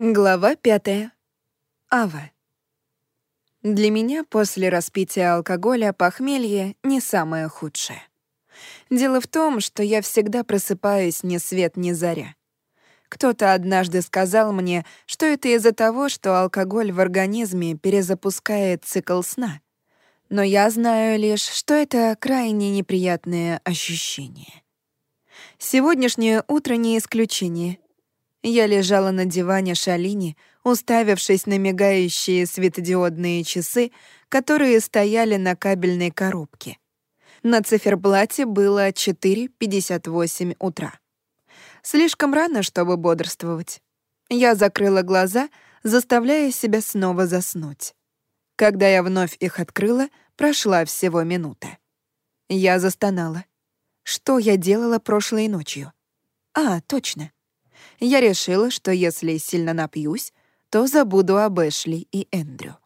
Глава пятая. Ава. Для меня после распития алкоголя похмелье не самое худшее. Дело в том, что я всегда просыпаюсь ни свет ни заря. Кто-то однажды сказал мне, что это из-за того, что алкоголь в организме перезапускает цикл сна. Но я знаю лишь, что это крайне неприятное ощущение. Сегодняшнее утро не исключение — я лежала на диване Шалини, уставившись на мигающие светодиодные часы, которые стояли на кабельной коробке. На циферблате было 4.58 утра. Слишком рано, чтобы бодрствовать. Я закрыла глаза, заставляя себя снова заснуть. Когда я вновь их открыла, прошла всего минута. Я застонала. Что я делала прошлой ночью? А, точно я решила, что если сильно напьюсь, то забуду об Эшли и Эндрю.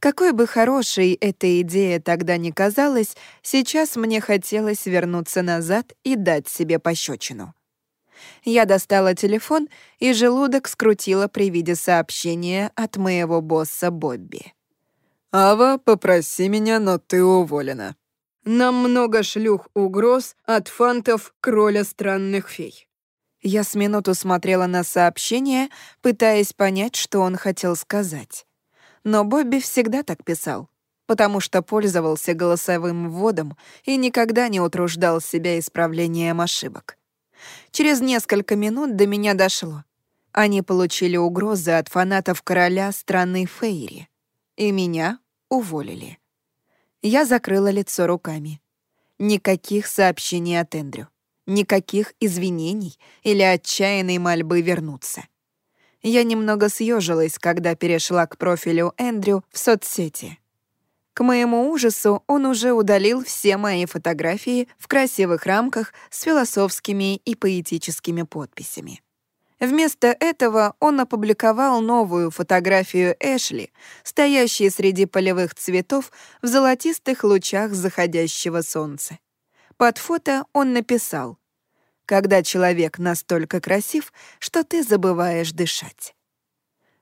Какой бы хорошей эта идея тогда ни казалась, сейчас мне хотелось вернуться назад и дать себе пощечину. Я достала телефон, и желудок скрутила при виде сообщения от моего босса Бобби. «Ава, попроси меня, но ты уволена. Нам много шлюх угроз от фантов кроля странных фей. Я с минуту смотрела на сообщение, пытаясь понять, что он хотел сказать. Но Бобби всегда так писал, потому что пользовался голосовым вводом и никогда не утруждал себя исправлением ошибок. Через несколько минут до меня дошло. Они получили угрозы от фанатов короля страны Фейри. И меня уволили. Я закрыла лицо руками. Никаких сообщений от Эндрю. Никаких извинений или отчаянной мольбы вернуться. Я немного съежилась, когда перешла к профилю Эндрю в соцсети. К моему ужасу он уже удалил все мои фотографии в красивых рамках с философскими и поэтическими подписями. Вместо этого он опубликовал новую фотографию Эшли, стоящей среди полевых цветов в золотистых лучах заходящего солнца. Под фото он написал «Когда человек настолько красив, что ты забываешь дышать».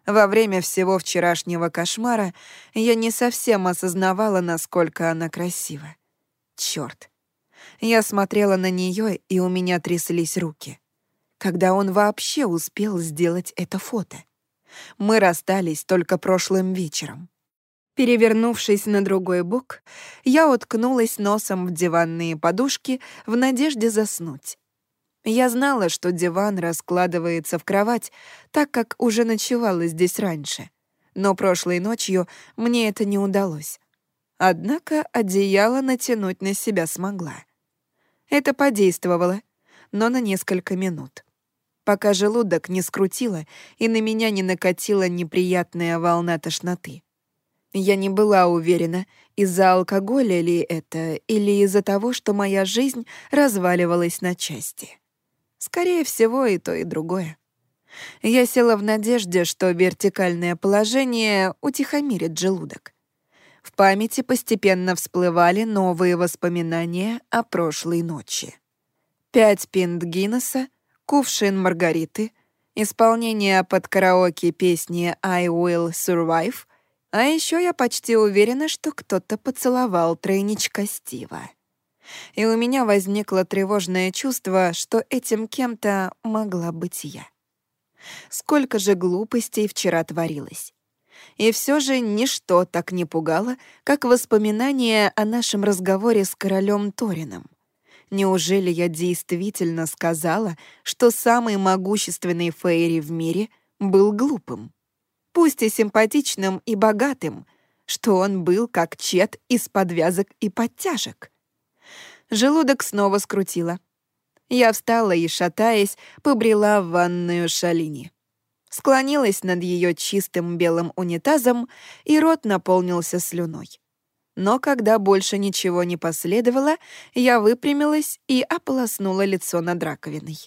Во время всего вчерашнего кошмара я не совсем осознавала, насколько она красива. Чёрт. Я смотрела на неё, и у меня тряслись руки. Когда он вообще успел сделать это фото? Мы расстались только прошлым вечером. Перевернувшись на другой бок, я уткнулась носом в диванные подушки в надежде заснуть. Я знала, что диван раскладывается в кровать, так как уже ночевала здесь раньше. Но прошлой ночью мне это не удалось. Однако одеяло натянуть на себя смогла. Это подействовало, но на несколько минут. Пока желудок не скрутило и на меня не накатила неприятная волна тошноты. Я не была уверена, из-за алкоголя ли это или из-за того, что моя жизнь разваливалась на части. Скорее всего, и то, и другое. Я села в надежде, что вертикальное положение утихомирит желудок. В памяти постепенно всплывали новые воспоминания о прошлой ночи. Пять пинт Гиннесса, кувшин Маргариты, исполнение под караоке песни «I Will Survive», а еще я почти уверена, что кто-то поцеловал тройничка Стива. И у меня возникло тревожное чувство, что этим кем-то могла быть я. Сколько же глупостей вчера творилось. И все же ничто так не пугало, как воспоминание о нашем разговоре с королем Торином. Неужели я действительно сказала, что самый могущественный Фейри в мире был глупым? Пусть и симпатичным и богатым, что он был как чет из подвязок и подтяжек. Желудок снова скрутило. Я встала и, шатаясь, побрела в ванную Шалини. Склонилась над ее чистым белым унитазом, и рот наполнился слюной. Но когда больше ничего не последовало, я выпрямилась и ополоснула лицо над раковиной.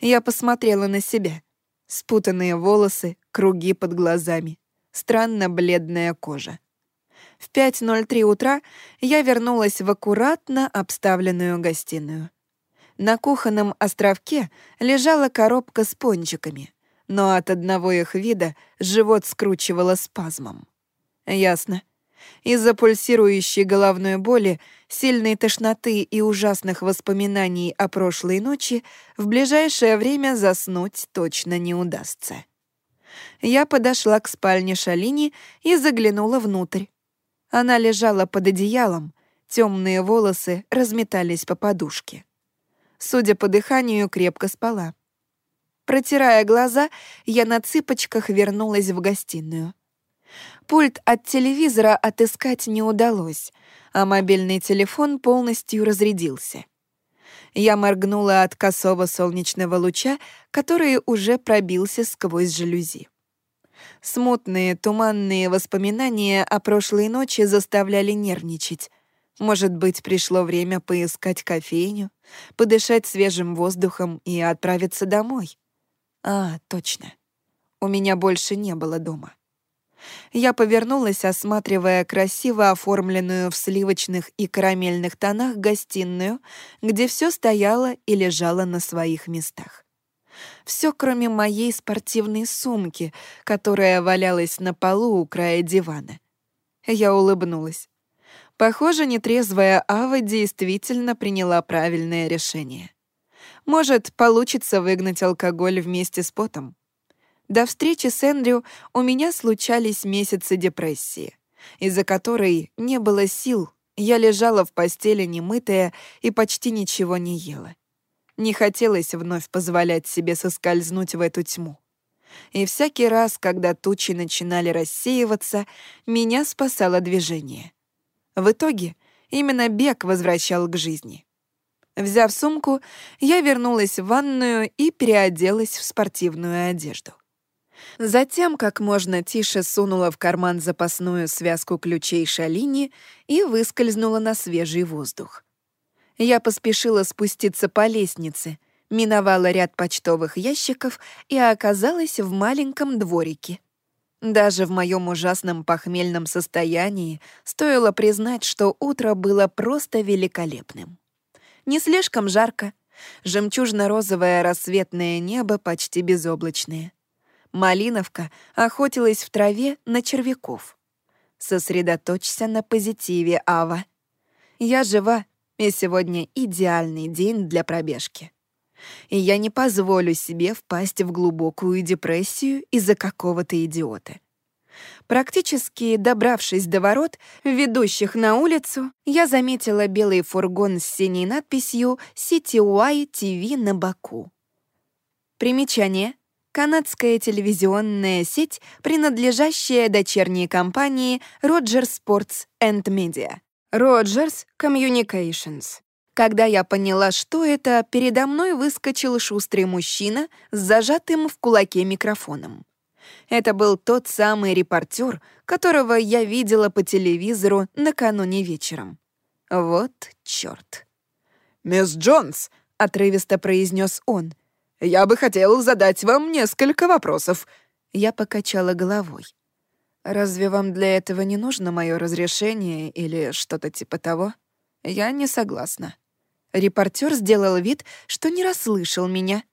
Я посмотрела на себя. Спутанные волосы, круги под глазами, странно бледная кожа. В 5.03 утра я вернулась в аккуратно обставленную гостиную. На кухонном островке лежала коробка с пончиками, но от одного их вида живот скручивало спазмом. Ясно. Из-за пульсирующей головной боли, сильной тошноты и ужасных воспоминаний о прошлой ночи в ближайшее время заснуть точно не удастся. Я подошла к спальне Шалини и заглянула внутрь. Она лежала под одеялом, темные волосы разметались по подушке. Судя по дыханию, крепко спала. Протирая глаза, я на цыпочках вернулась в гостиную. Пульт от телевизора отыскать не удалось, а мобильный телефон полностью разрядился. Я моргнула от косого солнечного луча, который уже пробился сквозь жалюзи. Смутные, туманные воспоминания о прошлой ночи заставляли нервничать. Может быть, пришло время поискать кофейню, подышать свежим воздухом и отправиться домой. А, точно. У меня больше не было дома. Я повернулась, осматривая красиво оформленную в сливочных и карамельных тонах гостиную, где все стояло и лежало на своих местах. Все, кроме моей спортивной сумки, которая валялась на полу у края дивана. Я улыбнулась. Похоже, нетрезвая Ава действительно приняла правильное решение. Может, получится выгнать алкоголь вместе с потом. До встречи с Эндрю у меня случались месяцы депрессии, из-за которой не было сил, я лежала в постели немытая и почти ничего не ела. Не хотелось вновь позволять себе соскользнуть в эту тьму. И всякий раз, когда тучи начинали рассеиваться, меня спасало движение. В итоге именно бег возвращал к жизни. Взяв сумку, я вернулась в ванную и переоделась в спортивную одежду. Затем как можно тише сунула в карман запасную связку ключей шалини и выскользнула на свежий воздух. Я поспешила спуститься по лестнице, миновала ряд почтовых ящиков и оказалась в маленьком дворике. Даже в моем ужасном похмельном состоянии стоило признать, что утро было просто великолепным. Не слишком жарко, жемчужно-розовое рассветное небо почти безоблачное. Малиновка охотилась в траве на червяков. Сосредоточься на позитиве, Ава. Я жива, и сегодня идеальный день для пробежки. И я не позволю себе впасть в глубокую депрессию из-за какого-то идиота. Практически добравшись до ворот, ведущих на улицу, я заметила белый фургон с синей надписью «CTY TV» на боку. Примечание — канадская телевизионная сеть, принадлежащая дочерней компании Rogers Sports and Media. Rogers Communications. Когда я поняла, что это, передо мной выскочил шустрый мужчина с зажатым в кулаке микрофоном. Это был тот самый репортер, которого я видела по телевизору накануне вечером. Вот чёрт. «Мисс Джонс», — отрывисто произнес он, — я бы хотел задать вам несколько вопросов». Я покачала головой. «Разве вам для этого не нужно мое разрешение или что-то типа того? Я не согласна». Репортер сделал вид, что не расслышал меня.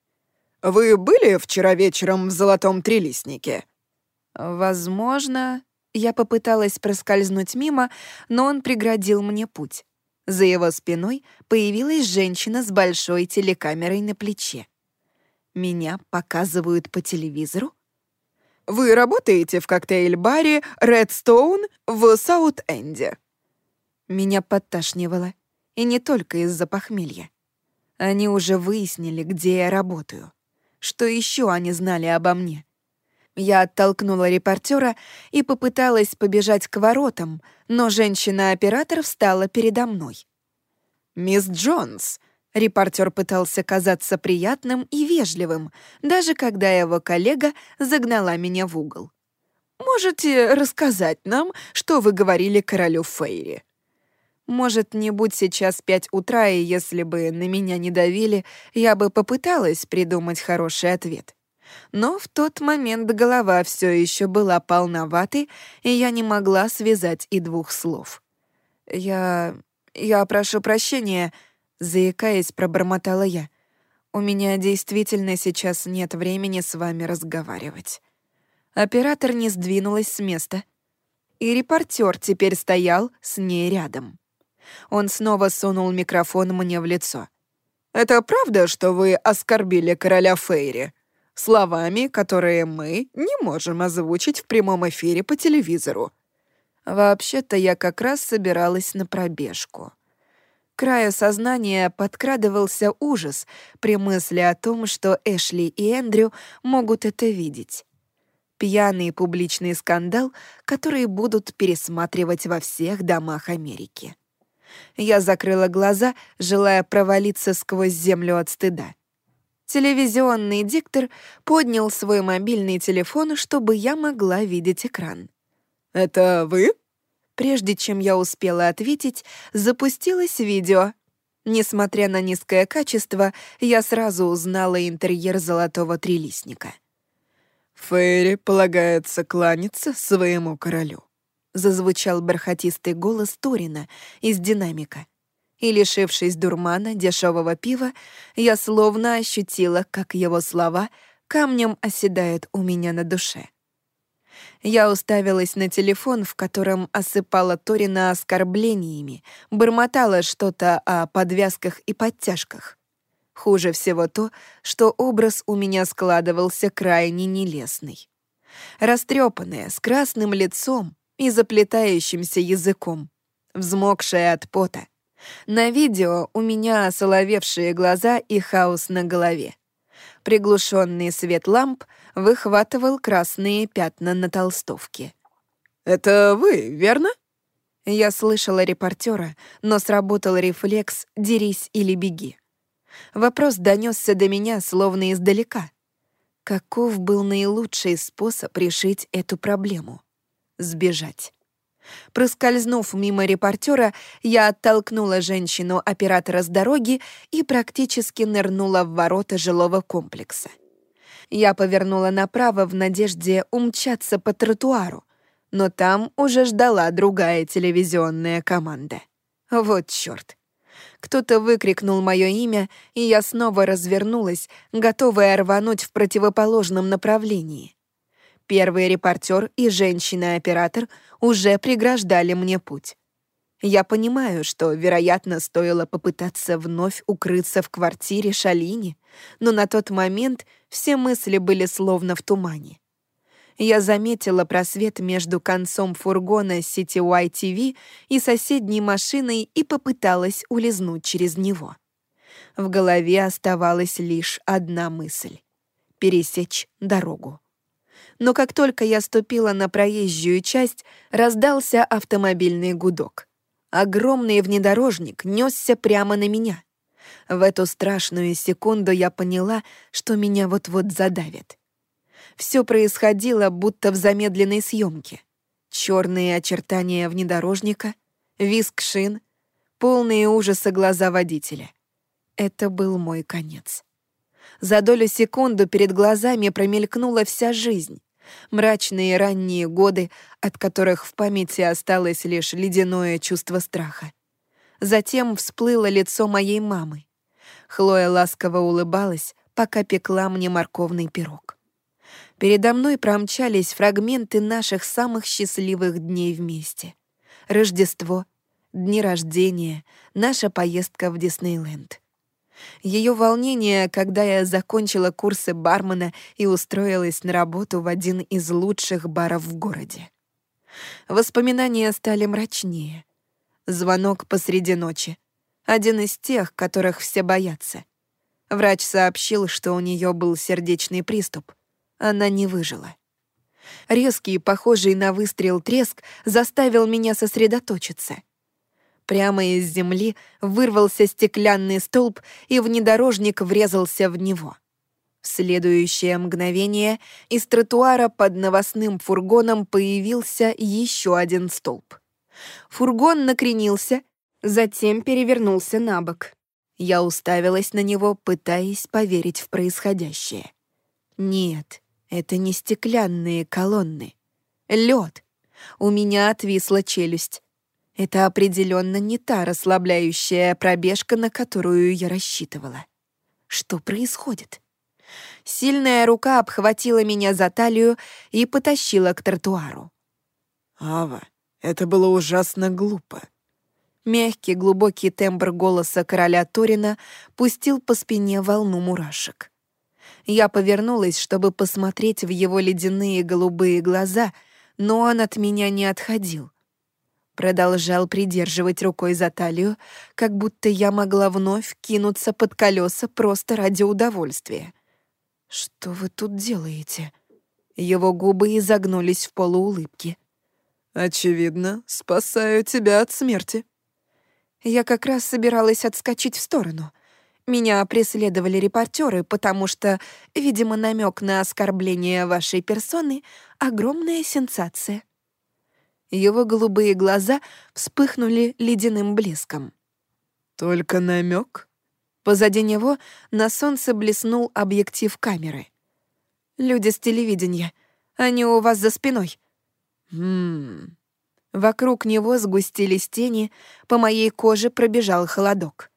«Вы были вчера вечером в Золотом Трилистнике?» «Возможно...» Я попыталась проскользнуть мимо, но он преградил мне путь. За его спиной появилась женщина с большой телекамерой на плече. Меня показывают по телевизору? Вы работаете в коктейль-баре Redstone в Саут-Энде. Меня подташнивало. И не только из-за похмелья. Они уже выяснили, где я работаю. Что еще они знали обо мне? Я оттолкнула репортера и попыталась побежать к воротам, но женщина-оператор встала передо мной. «Мисс Джонс, Репортер пытался казаться приятным и вежливым, даже когда его коллега загнала меня в угол. «Можете рассказать нам, что вы говорили королю Фейри?» Может, не будь сейчас пять утра, и если бы на меня не давили, я бы попыталась придумать хороший ответ. Но в тот момент голова все еще была полноватой, и я не могла связать и двух слов. «Я... я прошу прощения», заикаясь, пробормотала я. У меня действительно сейчас нет времени с вами разговаривать. Оператор не сдвинулась с места, и репортер теперь стоял с ней рядом. Он снова сунул микрофон мне в лицо. «Это правда, что вы оскорбили короля Фейри? Словами, которые мы не можем озвучить в прямом эфире по телевизору». Вообще-то я как раз собиралась на пробежку. Краю сознания подкрадывался ужас при мысли о том, что Эшли и Эндрю могут это видеть. Пьяный публичный скандал, который будут пересматривать во всех домах Америки. Я закрыла глаза, желая провалиться сквозь землю от стыда. Телевизионный диктор поднял свой мобильный телефон, чтобы я могла видеть экран. «Это вы?» Прежде чем я успела ответить, запустилось видео. Несмотря на низкое качество, я сразу узнала интерьер золотого трилистника. «Фейри полагается кланяться своему королю», зазвучал бархатистый голос Торина из динамика. И, лишившись дурмана дешевого пива, я словно ощутила, как его слова камнем оседают у меня на душе. Я уставилась на телефон, в котором осыпала Торина оскорблениями, бормотала что-то о подвязках и подтяжках. Хуже всего то, что образ у меня складывался крайне нелестный. Растрепанная, с красным лицом, и заплетающимся языком, взмокшая от пота. На видео у меня осоловевшие глаза и хаос на голове. Приглушенный свет ламп выхватывал красные пятна на толстовке. «Это вы, верно?» Я слышала репортера, но сработал рефлекс «дерись или беги». Вопрос донесся до меня словно издалека. Каков был наилучший способ решить эту проблему? сбежать. Проскользнув мимо репортера, я оттолкнула женщину-оператора с дороги и практически нырнула в ворота жилого комплекса. Я повернула направо в надежде умчаться по тротуару, но там уже ждала другая телевизионная команда. Вот чёрт. Кто-то выкрикнул мое имя, и я снова развернулась, готовая рвануть в противоположном направлении. Первый репортер и женщина-оператор уже преграждали мне путь. Я понимаю, что, вероятно, стоило попытаться вновь укрыться в квартире Шалини, но на тот момент все мысли были словно в тумане. Я заметила просвет между концом фургона CTY TV и соседней машиной и попыталась улизнуть через него. В голове оставалась лишь одна мысль — пересечь дорогу но как только я ступила на проезжую часть, раздался автомобильный гудок. Огромный внедорожник несся прямо на меня. В эту страшную секунду я поняла, что меня вот-вот задавят. Все происходило будто в замедленной съемке. Черные очертания внедорожника, виск шин, полные ужаса глаза водителя. Это был мой конец. За долю секунды перед глазами промелькнула вся жизнь. Мрачные ранние годы, от которых в памяти осталось лишь ледяное чувство страха. Затем всплыло лицо моей мамы. Хлоя ласково улыбалась, пока пекла мне морковный пирог. Передо мной промчались фрагменты наших самых счастливых дней вместе. Рождество, дни рождения, наша поездка в Диснейленд. Ее волнение, когда я закончила курсы бармена и устроилась на работу в один из лучших баров в городе. Воспоминания стали мрачнее. Звонок посреди ночи. Один из тех, которых все боятся. Врач сообщил, что у нее был сердечный приступ. Она не выжила. Резкий, похожий на выстрел треск заставил меня сосредоточиться — Прямо из земли вырвался стеклянный столб, и внедорожник врезался в него. В следующее мгновение из тротуара под новостным фургоном появился еще один столб. Фургон накренился, затем перевернулся на бок. Я уставилась на него, пытаясь поверить в происходящее. Нет, это не стеклянные колонны. Лед. У меня отвисла челюсть. Это определенно не та расслабляющая пробежка, на которую я рассчитывала. Что происходит? Сильная рука обхватила меня за талию и потащила к тротуару. «Ава, это было ужасно глупо». Мягкий, глубокий тембр голоса короля Торина пустил по спине волну мурашек. Я повернулась, чтобы посмотреть в его ледяные голубые глаза, но он от меня не отходил. Продолжал придерживать рукой за талию, как будто я могла вновь кинуться под колеса просто ради удовольствия. «Что вы тут делаете?» Его губы изогнулись в полуулыбке. «Очевидно, спасаю тебя от смерти». Я как раз собиралась отскочить в сторону. Меня преследовали репортеры, потому что, видимо, намек на оскорбление вашей персоны — огромная сенсация. Его голубые глаза вспыхнули ледяным блеском. «Только намек? Позади него на солнце блеснул объектив камеры. «Люди с телевидения. Они у вас за спиной». «Хм...» Вокруг него сгустились тени, по моей коже пробежал холодок.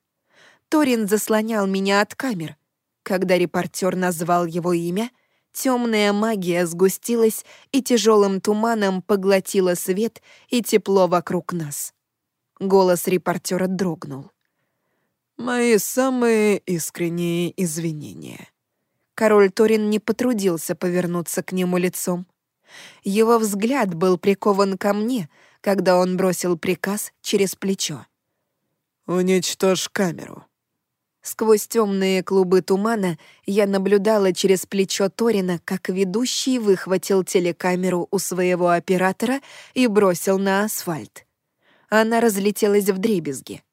Торин заслонял меня от камер. Когда репортер назвал его имя, темная магия сгустилась и тяжелым туманом поглотила свет и тепло вокруг нас. Голос репортера дрогнул. Мои самые искренние извинения. Король Торин не потрудился повернуться к нему лицом. Его взгляд был прикован ко мне, когда он бросил приказ через плечо. «Уничтожь камеру». Сквозь темные клубы тумана я наблюдала через плечо Торина, как ведущий выхватил телекамеру у своего оператора и бросил на асфальт. Она разлетелась в дребезги.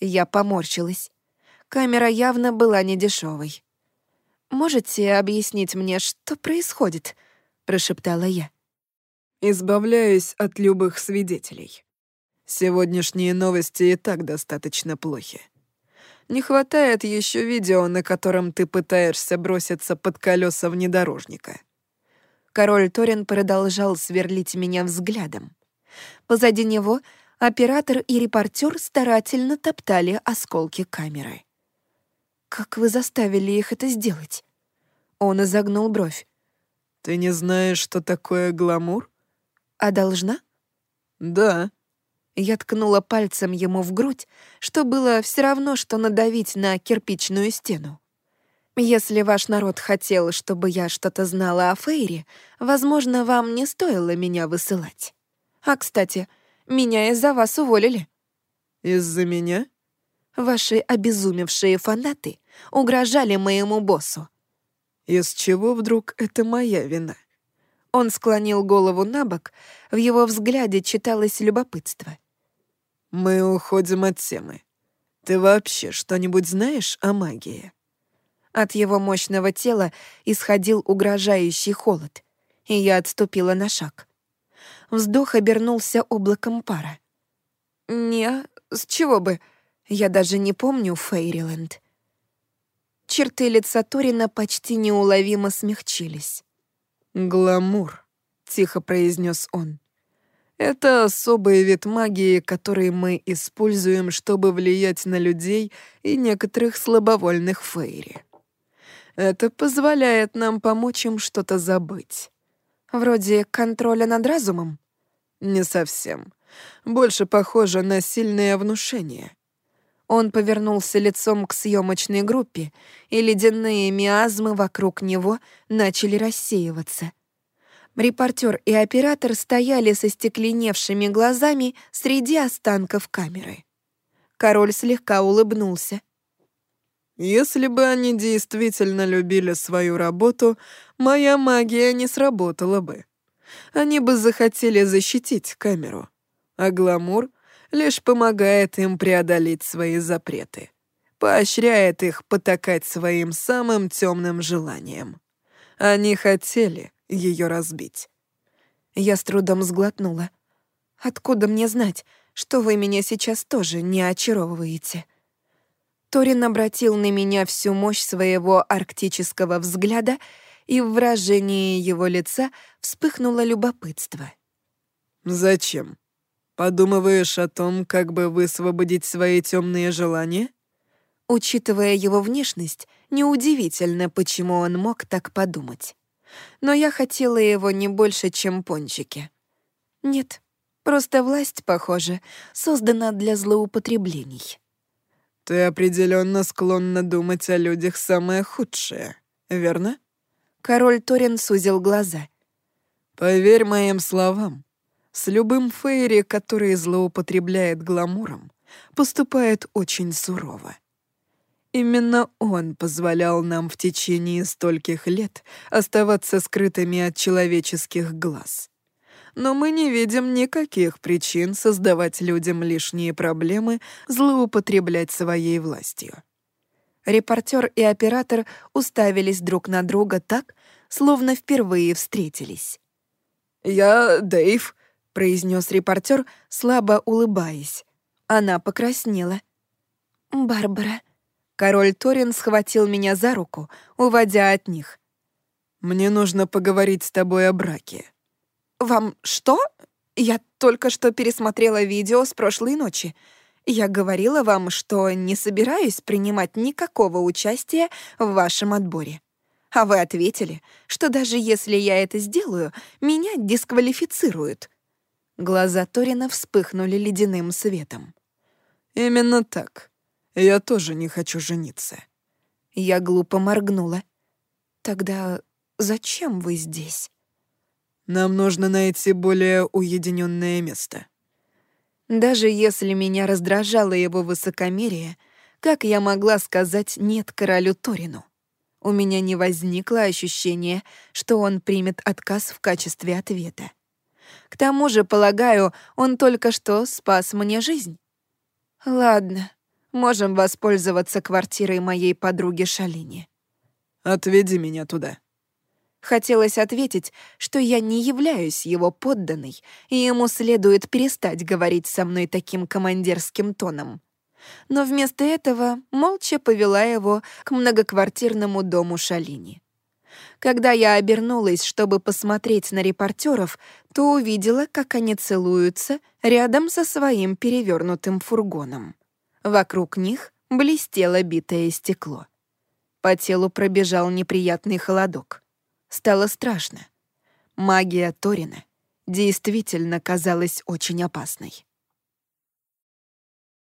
Я поморщилась. Камера явно была недешевой. «Можете объяснить мне, что происходит?» — прошептала я. «Избавляюсь от любых свидетелей. Сегодняшние новости и так достаточно плохи. Не хватает еще видео, на котором ты пытаешься броситься под колеса внедорожника». Король Торин продолжал сверлить меня взглядом. Позади него Оператор и репортер старательно топтали осколки камеры. «Как вы заставили их это сделать?» Он изогнул бровь. «Ты не знаешь, что такое гламур?» «А должна?» «Да». Я ткнула пальцем ему в грудь, что было все равно, что надавить на кирпичную стену. Если ваш народ хотел, чтобы я что-то знала о Фейре, возможно, вам не стоило меня высылать. А, кстати, меня из-за вас уволили». «Из-за меня?» «Ваши обезумевшие фанаты угрожали моему боссу». «Из чего вдруг это моя вина?» Он склонил голову на бок, в его взгляде читалось любопытство. «Мы уходим от темы. Ты вообще что-нибудь знаешь о магии?» От его мощного тела исходил угрожающий холод, и я отступила на шаг. Вздох обернулся облаком пара. «Не, с чего бы? Я даже не помню Фейриленд». Черты лица Торина почти неуловимо смягчились. «Гламур», — тихо произнес он. «Это особый вид магии, который мы используем, чтобы влиять на людей и некоторых слабовольных фейри. Это позволяет нам помочь им что-то забыть. Вроде контроля над разумом? Не совсем. Больше похоже на сильное внушение. Он повернулся лицом к съемочной группе, и ледяные миазмы вокруг него начали рассеиваться. Репортер и оператор стояли со стекленевшими глазами среди останков камеры. Король слегка улыбнулся. Если бы они действительно любили свою работу, моя магия не сработала бы. Они бы захотели защитить камеру, а гламур лишь помогает им преодолеть свои запреты, поощряет их потакать своим самым темным желаниям. Они хотели ее разбить. Я с трудом сглотнула. Откуда мне знать, что вы меня сейчас тоже не очаровываете?» Торин обратил на меня всю мощь своего арктического взгляда, и в выражении его лица вспыхнуло любопытство. «Зачем? Подумываешь о том, как бы высвободить свои темные желания?» Учитывая его внешность, Неудивительно, почему он мог так подумать. Но я хотела его не больше, чем пончики. Нет, просто власть, похоже, создана для злоупотреблений. Ты определенно склонна думать о людях самое худшее, верно? Король Торин сузил глаза. Поверь моим словам. С любым Фейри, который злоупотребляет гламуром, поступает очень сурово. Именно он позволял нам в течение стольких лет оставаться скрытыми от человеческих глаз. Но мы не видим никаких причин создавать людям лишние проблемы, злоупотреблять своей властью. Репортер и оператор уставились друг на друга так, словно впервые встретились. «Я Дэйв», — произнес репортер, слабо улыбаясь. Она покраснела. «Барбара», Король Торин схватил меня за руку, уводя от них. «Мне нужно поговорить с тобой о браке». «Вам что? Я только что пересмотрела видео с прошлой ночи. Я говорила вам, что не собираюсь принимать никакого участия в вашем отборе. А вы ответили, что даже если я это сделаю, меня дисквалифицируют». Глаза Торина вспыхнули ледяным светом. «Именно так. Я тоже не хочу жениться». Я глупо моргнула. «Тогда зачем вы здесь?» «Нам нужно найти более уединенное место». Даже если меня раздражало его высокомерие, как я могла сказать «нет» королю Торину? У меня не возникло ощущения, что он примет отказ в качестве ответа. К тому же, полагаю, он только что спас мне жизнь. Ладно, Можем воспользоваться квартирой моей подруги Шалини. Отведи меня туда. Хотелось ответить, что я не являюсь его подданной, и ему следует перестать говорить со мной таким командирским тоном. Но вместо этого молча повела его к многоквартирному дому Шалини. Когда я обернулась, чтобы посмотреть на репортеров, то увидела, как они целуются рядом со своим перевернутым фургоном. Вокруг них блестело битое стекло. По телу пробежал неприятный холодок. Стало страшно. Магия Торина действительно казалась очень опасной.